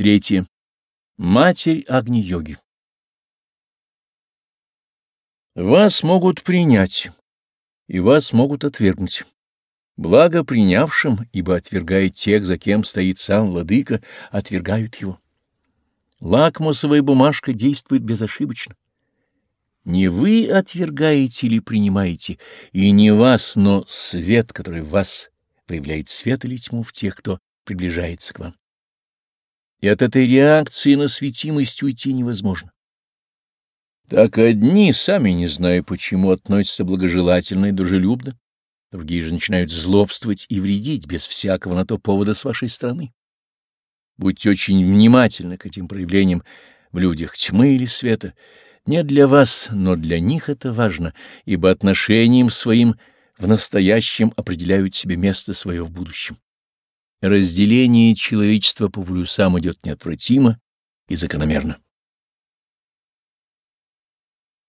Третье. Матерь Агни-йоги. Вас могут принять, и вас могут отвергнуть. Благо принявшим, ибо отвергает тех, за кем стоит сам владыка, отвергают его. Лакмусовая бумажка действует безошибочно. Не вы отвергаете или принимаете, и не вас, но свет, который в вас выявляет свет или тьму в тех, кто приближается к вам. И от этой реакции на светимость уйти невозможно. Так одни, сами не зная почему, относятся благожелательно и дружелюбно, другие же начинают злобствовать и вредить без всякого на то повода с вашей стороны. Будьте очень внимательны к этим проявлениям в людях тьмы или света. Не для вас, но для них это важно, ибо отношением своим в настоящем определяют себе место свое в будущем. Разделение человечества по полюсам идет неотвратимо и закономерно.